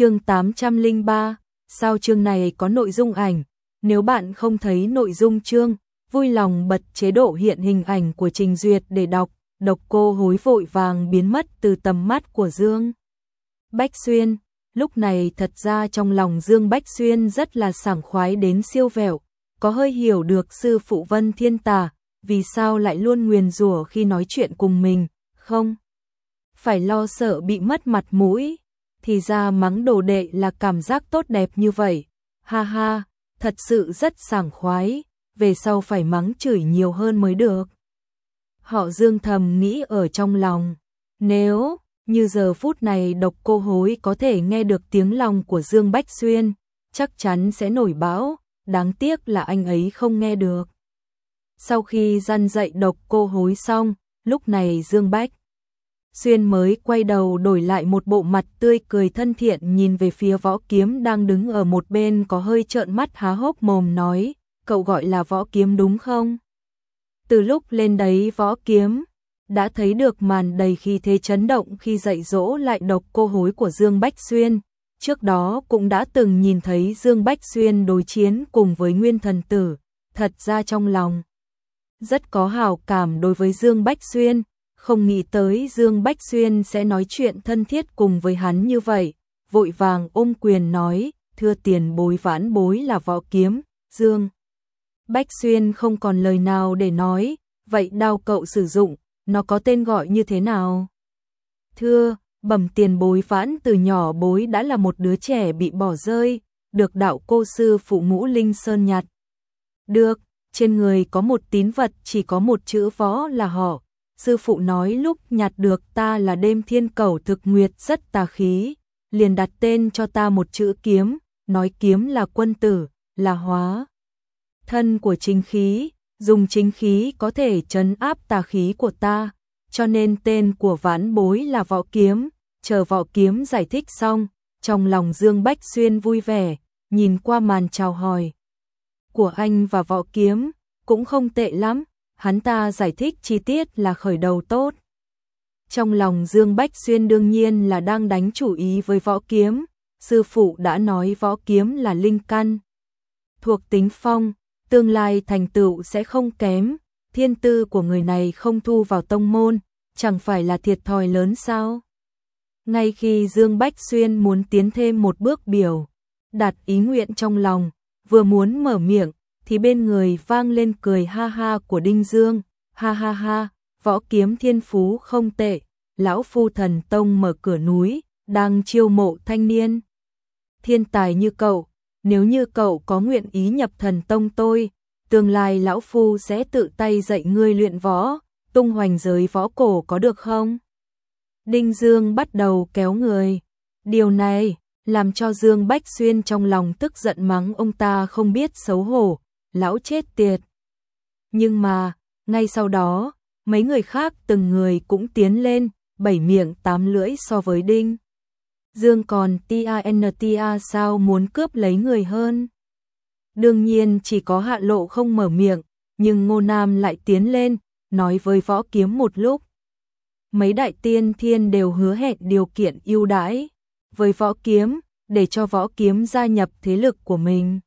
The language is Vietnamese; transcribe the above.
chương 803, sao chương này có nội dung ảnh, nếu bạn không thấy nội dung chương, vui lòng bật chế độ hiện hình ảnh của trình duyệt để đọc, độc cô hối vội vàng biến mất từ tầm mắt của Dương. Bách Xuyên, lúc này thật ra trong lòng Dương Bách Xuyên rất là sảng khoái đến siêu vẹo, có hơi hiểu được sư phụ Vân Thiên Tà, vì sao lại luôn nguyền rủa khi nói chuyện cùng mình, không? Phải lo sợ bị mất mặt mũi, thì ra mắng đồ đệ là cảm giác tốt đẹp như vậy. Ha ha, thật sự rất sảng khoái, về sau phải mắng chửi nhiều hơn mới được. Họ dương thầm nghĩ ở trong lòng, nếu như giờ phút này độc cô hối có thể nghe được tiếng lòng của Dương Bách Xuyên, chắc chắn sẽ nổi bão, đáng tiếc là anh ấy không nghe được. Sau khi gian dạy độc cô hối xong, lúc này Dương Bách Xuyên mới quay đầu đổi lại một bộ mặt tươi cười thân thiện nhìn về phía võ kiếm đang đứng ở một bên có hơi trợn mắt há hốc mồm nói, cậu gọi là võ kiếm đúng không? Từ lúc lên đấy võ kiếm, đã thấy được màn đầy khi thế chấn động khi dạy dỗ lại độc cô hối của Dương Bách Xuyên. Trước đó cũng đã từng nhìn thấy Dương Bách Xuyên đối chiến cùng với Nguyên Thần Tử, thật ra trong lòng. Rất có hào cảm đối với Dương Bách Xuyên, không nghĩ tới Dương Bách Xuyên sẽ nói chuyện thân thiết cùng với hắn như vậy, vội vàng ôm quyền nói, thưa tiền bối vãn bối là võ kiếm, Dương. Bách Xuyên không còn lời nào để nói, vậy đao cậu sử dụng, nó có tên gọi như thế nào? Thưa, bẩm tiền bối vãn từ nhỏ bối đã là một đứa trẻ bị bỏ rơi, được đạo cô sư phụ ngũ linh sơn nhặt. Được, trên người có một tín vật chỉ có một chữ võ là họ, sư phụ nói lúc nhặt được ta là đêm thiên cầu thực nguyệt rất tà khí, liền đặt tên cho ta một chữ kiếm, nói kiếm là quân tử, là hóa. Thân của chính khí, dùng chính khí có thể trấn áp tà khí của ta, cho nên tên của vãn bối là võ kiếm, chờ võ kiếm giải thích xong, trong lòng Dương Bách Xuyên vui vẻ, nhìn qua màn chào hỏi của anh và võ kiếm, cũng không tệ lắm, hắn ta giải thích chi tiết là khởi đầu tốt. Trong lòng Dương Bách Xuyên đương nhiên là đang đánh chủ ý với võ kiếm, sư phụ đã nói võ kiếm là linh căn. Thuộc tính phong, tương lai thành tựu sẽ không kém, thiên tư của người này không thu vào tông môn, chẳng phải là thiệt thòi lớn sao? Ngay khi Dương Bách Xuyên muốn tiến thêm một bước biểu, đặt ý nguyện trong lòng, vừa muốn mở miệng, thì bên người vang lên cười ha ha của Đinh Dương, ha ha ha, võ kiếm thiên phú không tệ, lão phu thần tông mở cửa núi, đang chiêu mộ thanh niên. Thiên tài như cậu, nếu như cậu có nguyện ý nhập thần tông tôi, tương lai lão phu sẽ tự tay dạy ngươi luyện võ, tung hoành giới võ cổ có được không? Đinh Dương bắt đầu kéo người. Điều này làm cho Dương Bách Xuyên trong lòng tức giận mắng ông ta không biết xấu hổ, lão chết tiệt. Nhưng mà, ngay sau đó, mấy người khác từng người cũng tiến lên, bảy miệng tám lưỡi so với Đinh. Dương còn TANTA sao muốn cướp lấy người hơn. Đương nhiên chỉ có hạ lộ không mở miệng, nhưng ngô nam lại tiến lên, nói với võ kiếm một lúc. Mấy đại tiên thiên đều hứa hẹn điều kiện ưu đãi với võ kiếm, để cho võ kiếm gia nhập thế lực của mình.